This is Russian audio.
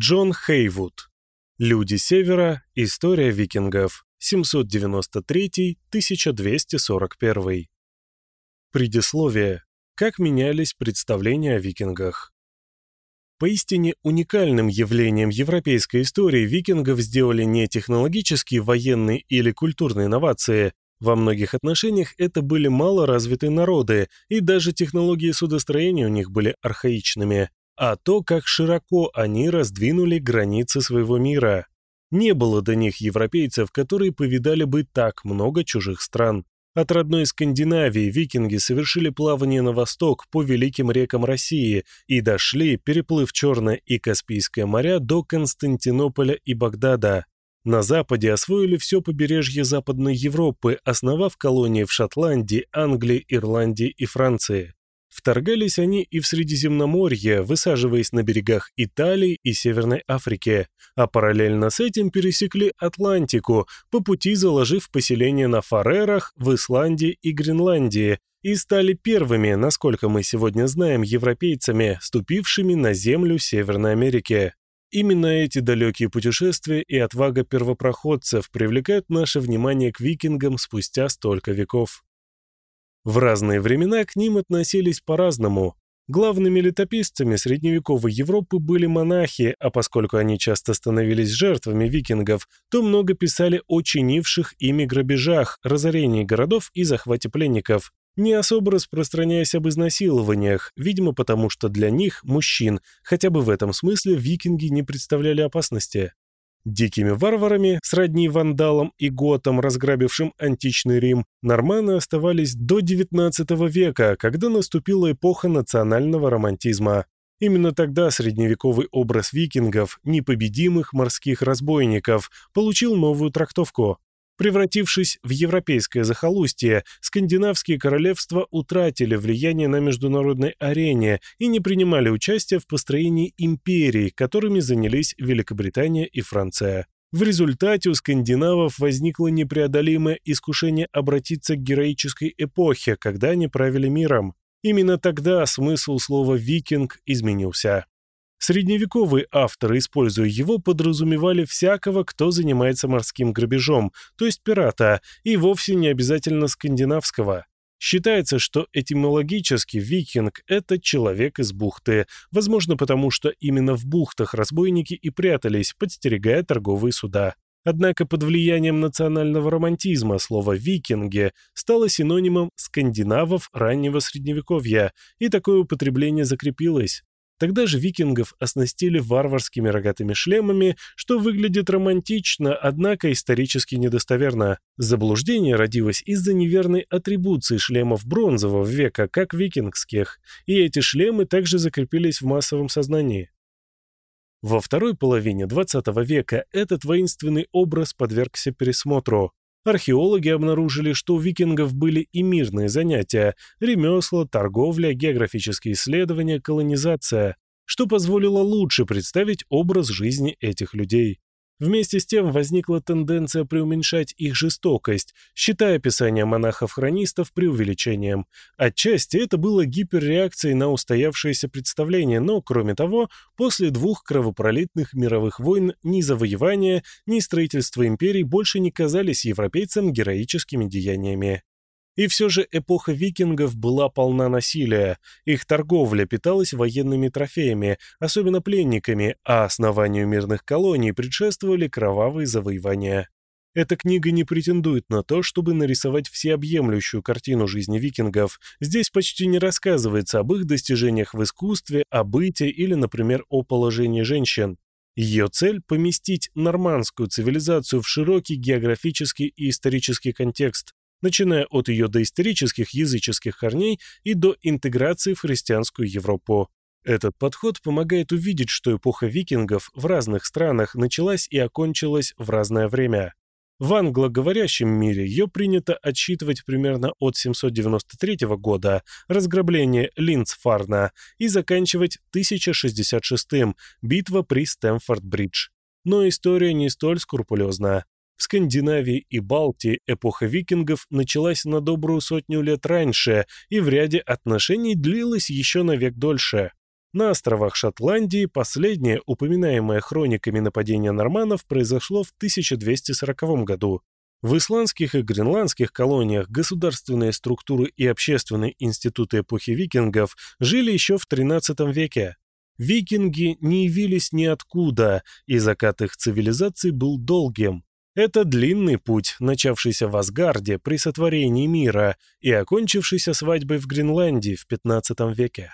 Джон Хейвуд. Люди Севера. История викингов. 793-1241. Предисловие. Как менялись представления о викингах. Поистине уникальным явлением европейской истории викингов сделали не технологические, военные или культурные инновации. Во многих отношениях это были малоразвитые народы, и даже технологии судостроения у них были архаичными а то, как широко они раздвинули границы своего мира. Не было до них европейцев, которые повидали бы так много чужих стран. От родной Скандинавии викинги совершили плавание на восток по великим рекам России и дошли, переплыв Черное и Каспийское моря, до Константинополя и Багдада. На западе освоили все побережье Западной Европы, основав колонии в Шотландии, Англии, Ирландии и Франции. Вторгались они и в Средиземноморье, высаживаясь на берегах Италии и Северной Африки, а параллельно с этим пересекли Атлантику, по пути заложив поселения на Фарерах, в Исландии и Гренландии, и стали первыми, насколько мы сегодня знаем, европейцами, ступившими на землю Северной Америки. Именно эти далекие путешествия и отвага первопроходцев привлекают наше внимание к викингам спустя столько веков. В разные времена к ним относились по-разному. Главными летописцами средневековой Европы были монахи, а поскольку они часто становились жертвами викингов, то много писали о чинивших ими грабежах, разорении городов и захвате пленников, не особо распространяясь об изнасилованиях, видимо потому что для них, мужчин, хотя бы в этом смысле викинги не представляли опасности. Дикими варварами, сродни вандалам и готам, разграбившим античный Рим, норманы оставались до XIX века, когда наступила эпоха национального романтизма. Именно тогда средневековый образ викингов, непобедимых морских разбойников, получил новую трактовку. Превратившись в европейское захолустье, скандинавские королевства утратили влияние на международной арене и не принимали участия в построении империй, которыми занялись Великобритания и Франция. В результате у скандинавов возникло непреодолимое искушение обратиться к героической эпохе, когда они правили миром. Именно тогда смысл слова «викинг» изменился. Средневековые авторы, используя его, подразумевали всякого, кто занимается морским грабежом, то есть пирата, и вовсе не обязательно скандинавского. Считается, что этимологически викинг – это человек из бухты, возможно потому, что именно в бухтах разбойники и прятались, подстерегая торговые суда. Однако под влиянием национального романтизма слово «викинги» стало синонимом скандинавов раннего средневековья, и такое употребление закрепилось. Тогда же викингов оснастили варварскими рогатыми шлемами, что выглядит романтично, однако исторически недостоверно. Заблуждение родилось из-за неверной атрибуции шлемов бронзового века, как викингских, и эти шлемы также закрепились в массовом сознании. Во второй половине XX века этот воинственный образ подвергся пересмотру. Археологи обнаружили, что у викингов были и мирные занятия – ремесла, торговля, географические исследования, колонизация, что позволило лучше представить образ жизни этих людей. Вместе с тем возникла тенденция преуменьшать их жестокость, считая описание монахов-хронистов преувеличением. Отчасти это было гиперреакцией на устоявшееся представление, но, кроме того, после двух кровопролитных мировых войн ни завоевания, ни строительство империй больше не казались европейцам героическими деяниями. И все же эпоха викингов была полна насилия, их торговля питалась военными трофеями, особенно пленниками, а основанию мирных колоний предшествовали кровавые завоевания. Эта книга не претендует на то, чтобы нарисовать всеобъемлющую картину жизни викингов. Здесь почти не рассказывается об их достижениях в искусстве, о быте или, например, о положении женщин. Ее цель – поместить нормандскую цивилизацию в широкий географический и исторический контекст, начиная от ее доисторических языческих корней и до интеграции в христианскую Европу. Этот подход помогает увидеть, что эпоха викингов в разных странах началась и окончилась в разное время. В англоговорящем мире ее принято отсчитывать примерно от 793 года, разграбление Линдсфарна, и заканчивать 1066-м, битва при Стэмфорд-Бридж. Но история не столь скрупулезна. В Скандинавии и Балтии эпоха викингов началась на добрую сотню лет раньше и в ряде отношений длилась еще на век дольше. На островах Шотландии последнее упоминаемое хрониками нападение норманнов произошло в 1240 году. В исландских и гренландских колониях государственные структуры и общественные институты эпохи викингов жили еще в XIII веке. Викинги не явились ниоткуда, и закат их цивилизации был долгим. Это длинный путь, начавшийся в Асгарде при сотворении мира и окончившийся свадьбой в Гренландии в XV веке.